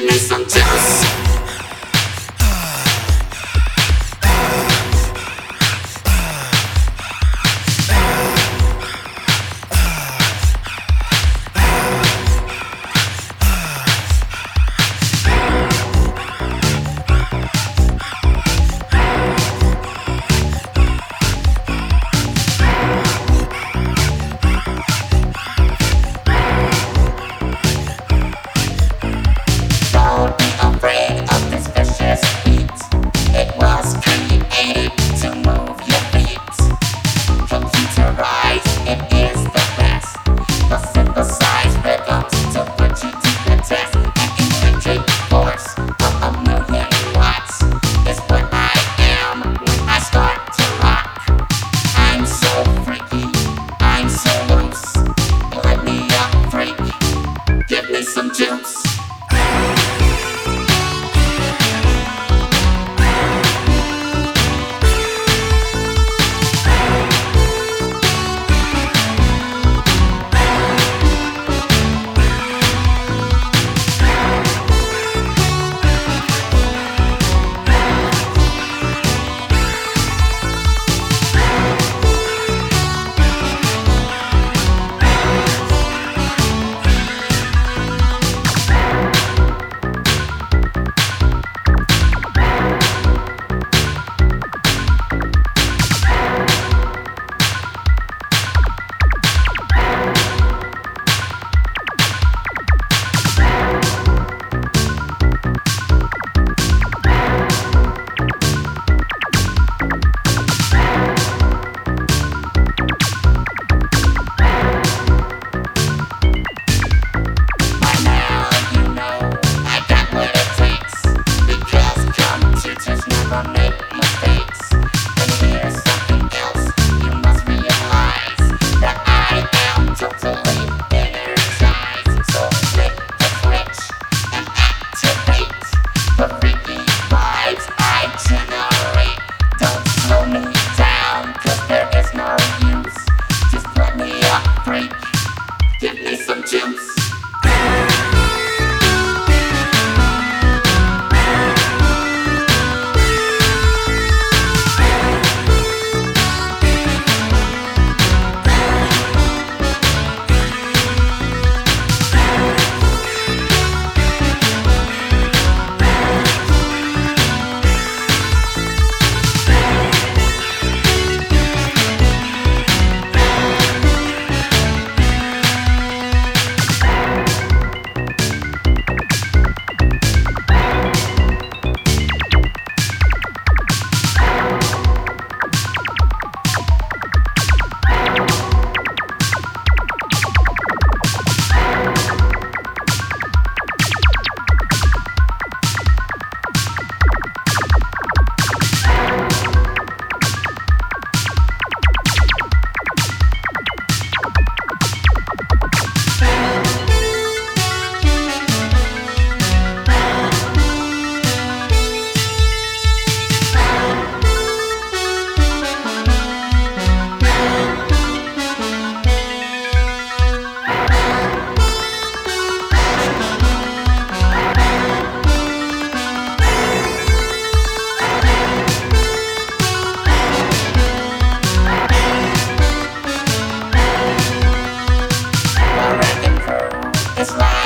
Give me some juice. Crew is